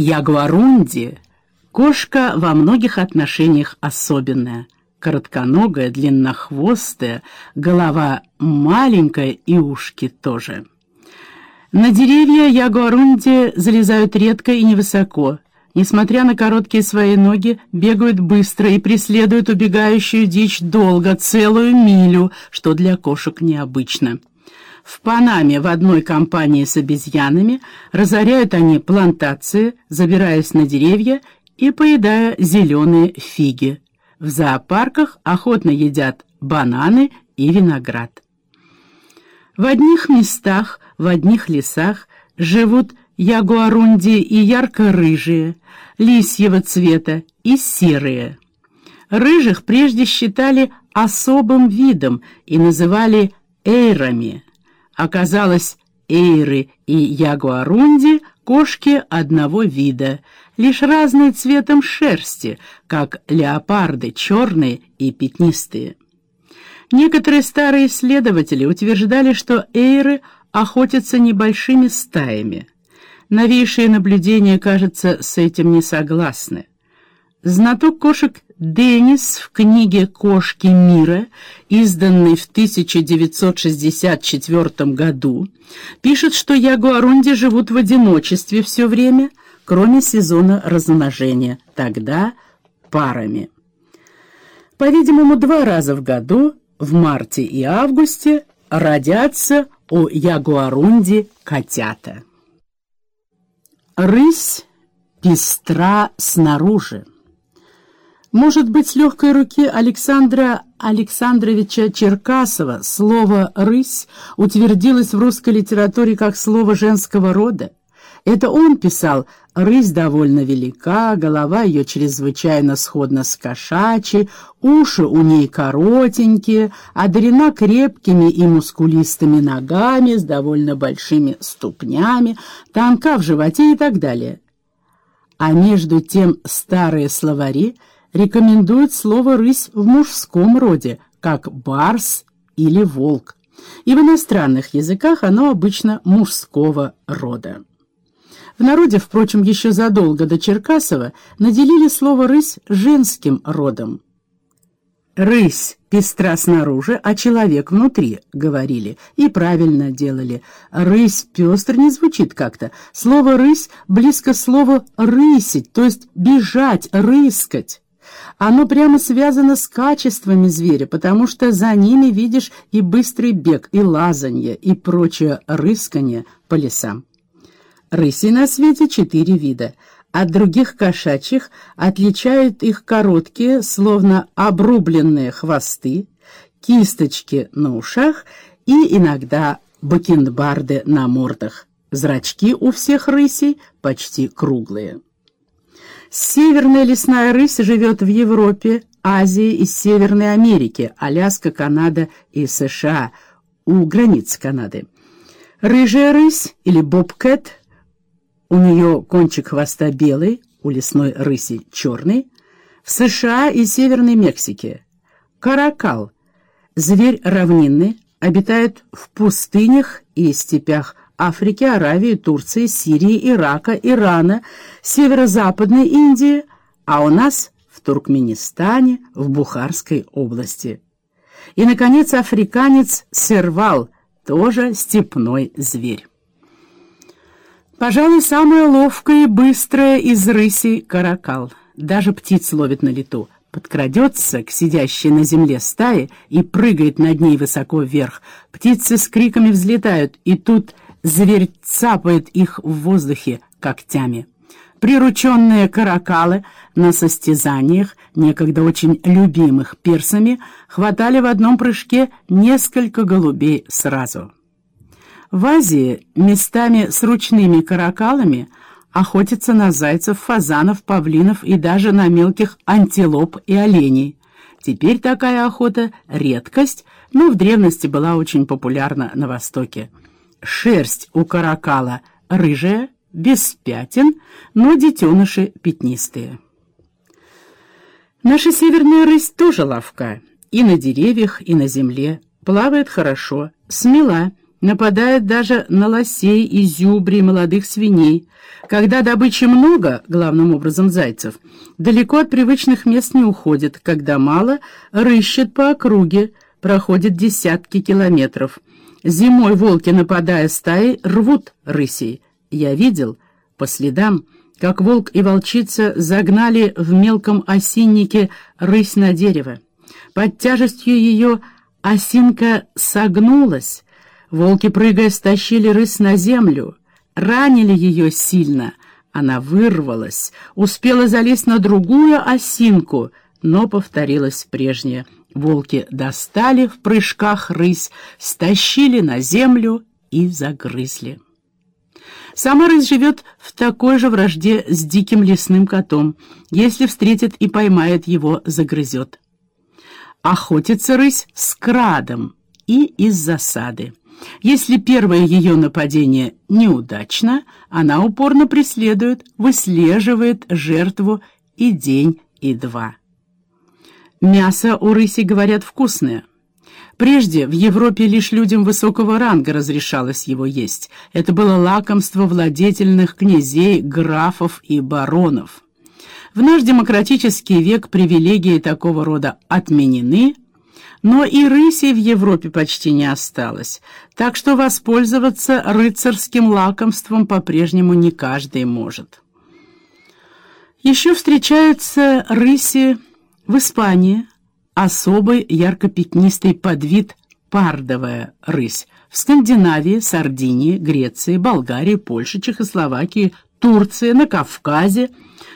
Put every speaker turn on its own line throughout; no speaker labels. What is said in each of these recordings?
Ягуарунди — кошка во многих отношениях особенная. Коротконогая, длиннохвостая, голова маленькая и ушки тоже. На деревья ягуарунди залезают редко и невысоко. Несмотря на короткие свои ноги, бегают быстро и преследуют убегающую дичь долго, целую милю, что для кошек необычно. В Панаме в одной компании с обезьянами разоряют они плантации, забираясь на деревья и поедая зеленые фиги. В зоопарках охотно едят бананы и виноград. В одних местах, в одних лесах живут ягуарунди и ярко-рыжие, лисьего цвета и серые. Рыжих прежде считали особым видом и называли эйрами – Оказалось, эйры и ягуарунди — кошки одного вида, лишь разные цветом шерсти, как леопарды, черные и пятнистые. Некоторые старые исследователи утверждали, что эйры охотятся небольшими стаями. Новейшие наблюдения, кажется, с этим не согласны. Знаток кошек Деннис в книге «Кошки мира», изданной в 1964 году, пишет, что ягуарунди живут в одиночестве все время, кроме сезона размножения, тогда парами. По-видимому, два раза в году, в марте и августе, родятся у ягуарунди котята. Рысь пестра снаружи. Может быть, с легкой руки Александра Александровича Черкасова слово «рысь» утвердилось в русской литературе как слово женского рода? Это он писал «рысь довольно велика, голова ее чрезвычайно сходна с кошачьей, уши у ней коротенькие, одарена крепкими и мускулистыми ногами с довольно большими ступнями, тонка в животе и так далее». А между тем старые словари – рекомендуют слово «рысь» в мужском роде, как «барс» или «волк», и в иностранных языках оно обычно мужского рода. В народе, впрочем, еще задолго до Черкасова наделили слово «рысь» женским родом. «Рысь пестра снаружи, а человек внутри», — говорили, и правильно делали. «Рысь пестр» не звучит как-то. Слово «рысь» близко слову «рысить», то есть «бежать», «рыскать». Оно прямо связано с качествами зверя, потому что за ними видишь и быстрый бег, и лазанье, и прочее рысканье по лесам. Рысей на свете четыре вида. От других кошачьих отличают их короткие, словно обрубленные хвосты, кисточки на ушах и иногда бакенбарды на мордах. Зрачки у всех рысей почти круглые. Северная лесная рысь живет в Европе, Азии и Северной Америке, Аляска, Канада и США, у границ Канады. Рыжая рысь или бобкэт, у нее кончик хвоста белый, у лесной рыси черный, в США и Северной Мексике. Каракал, зверь равнинный, обитает в пустынях и степях Африки, Аравии, Турции, Сирии, Ирака, Ирана, Северо-Западной Индии, а у нас в Туркменистане, в Бухарской области. И, наконец, африканец сервал, тоже степной зверь. Пожалуй, самая ловкая и быстрая из рысей — каракал. Даже птиц ловит на лету. Подкрадется к сидящей на земле стае и прыгает над ней высоко вверх. Птицы с криками взлетают, и тут Зверь цапает их в воздухе когтями. Прирученные каракалы на состязаниях, некогда очень любимых персами, хватали в одном прыжке несколько голубей сразу. В Азии местами с ручными каракалами охотятся на зайцев, фазанов, павлинов и даже на мелких антилоп и оленей. Теперь такая охота — редкость, но в древности была очень популярна на Востоке. Шерсть у каракала рыжая, без пятен, но детеныши пятнистые. Наша северная рысь тоже ловка. И на деревьях, и на земле. Плавает хорошо, смела, нападает даже на лосей, изюбри, молодых свиней. Когда добычи много, главным образом зайцев, далеко от привычных мест не уходит, когда мало, рыщет по округе, проходит десятки километров. Зимой волки, нападая стаей, рвут рысей. Я видел, по следам, как волк и волчица загнали в мелком осиннике рысь на дерево. Под тяжестью ее осинка согнулась, волки, прыгая, стащили рысь на землю, ранили ее сильно. Она вырвалась, успела залезть на другую осинку, но повторилось прежнее. Волки достали в прыжках рысь, стащили на землю и загрызли. Сама рысь живет в такой же вражде с диким лесным котом. Если встретит и поймает его, загрызет. Охотится рысь с крадом и из засады. Если первое ее нападение неудачно, она упорно преследует, выслеживает жертву и день, и два. Мясо у рыси, говорят, вкусное. Прежде в Европе лишь людям высокого ранга разрешалось его есть. Это было лакомство владетельных князей, графов и баронов. В наш демократический век привилегии такого рода отменены, но и рыси в Европе почти не осталось, так что воспользоваться рыцарским лакомством по-прежнему не каждый может. Еще встречаются рыси в Испании, особый ярко-пятнистый подвид пардовая рысь. В Скандинавии, Сардинии, Греции, Болгарии, Польше, Чехословакии, Турции, на Кавказе,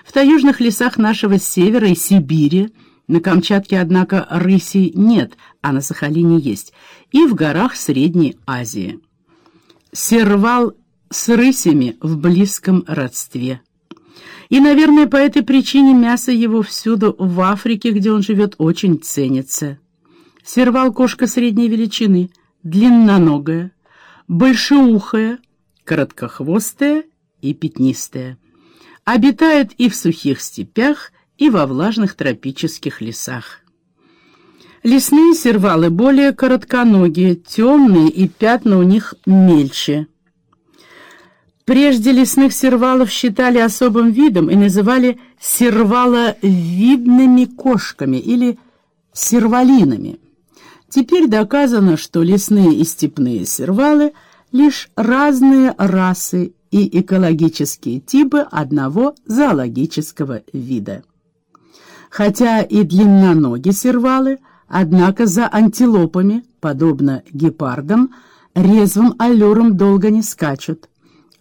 в таежных лесах нашего севера и Сибири. На Камчатке, однако, рысей нет, а на Сахалине есть. И в горах Средней Азии. Сервал с рысями в близком родстве. И, наверное, по этой причине мясо его всюду в Африке, где он живет, очень ценится. Сервал кошка средней величины, длинноногая, большеухая, короткохвостая и пятнистая. Обитает и в сухих степях, и во влажных тропических лесах. Лесные сервалы более коротконогие, темные, и пятна у них мельче. Прежде лесных сервалов считали особым видом и называли серваловидными кошками или сервалинами. Теперь доказано, что лесные и степные сервалы – лишь разные расы и экологические типы одного зоологического вида. Хотя и длинноногие сервалы, однако за антилопами, подобно гепардам, резвым аллюром долго не скачут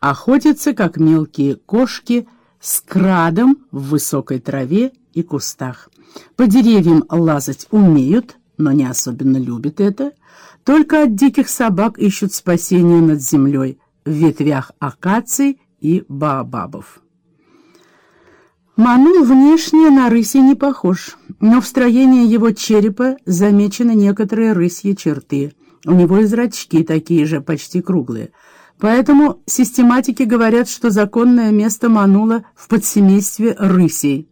охотятся, как мелкие кошки, с крадом в высокой траве и кустах. По деревьям лазать умеют, но не особенно любят это. Только от диких собак ищут спасения над землей в ветвях акаций и баобабов. Манул внешне на рыси не похож, но в строении его черепа замечены некоторые рысьи черты. У него и зрачки такие же, почти круглые – Поэтому систематики говорят, что законное место манула в подсемействе рысей.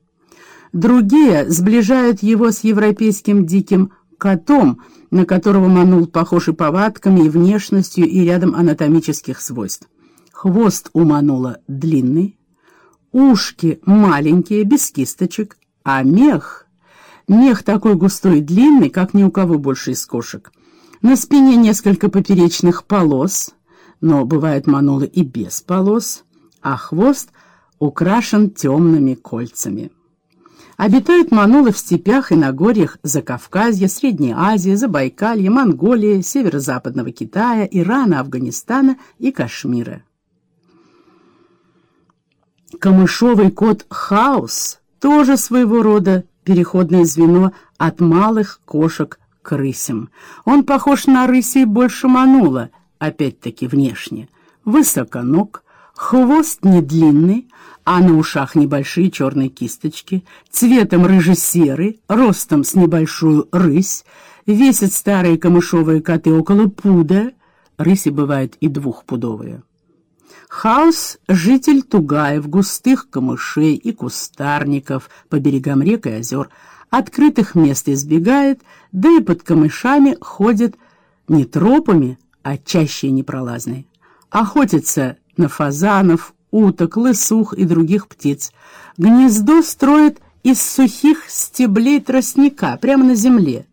Другие сближают его с европейским диким котом, на которого манул похож и повадками, и внешностью, и рядом анатомических свойств. Хвост у манула длинный, ушки маленькие, без кисточек, а мех... Мех такой густой и длинный, как ни у кого больше из кошек. На спине несколько поперечных полос — но бывают манулы и без полос, а хвост украшен темными кольцами. Обитают манулы в степях и Нагорьях Закавказья, Средней Азии, Забайкалья, Монголии, Северо-Западного Китая, Ирана, Афганистана и Кашмира. Камышовый кот Хаус тоже своего рода переходное звено от малых кошек к рысям. Он похож на рысей больше манула, опять-таки внешне, высоконог, хвост не длинный, а на ушах небольшие черные кисточки, цветом рыже-серый, ростом с небольшую рысь, весят старые камышовые коты около пуда, рыси бывают и двухпудовые. Хаус — житель Тугаев, густых камышей и кустарников по берегам рек и озер, открытых мест избегает, да и под камышами ходит не тропами, а чаще непролазной. Охотится на фазанов, уток, лысух и других птиц. Гнездо строит из сухих стеблей тростника прямо на земле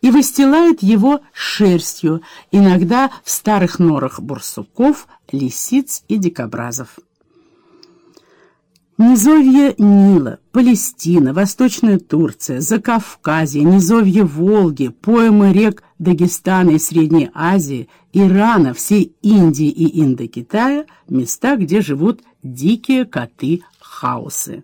и выстилает его шерстью, иногда в старых норах бурсуков, лисиц и дикобразов. Низовье Нила, Палестина, Восточная Турция, Закавказье, низовье Волги, поймы рек Дагестана и Средней Азии, Ирана, всей Индии и Индокитая – места, где живут дикие коты-хаусы.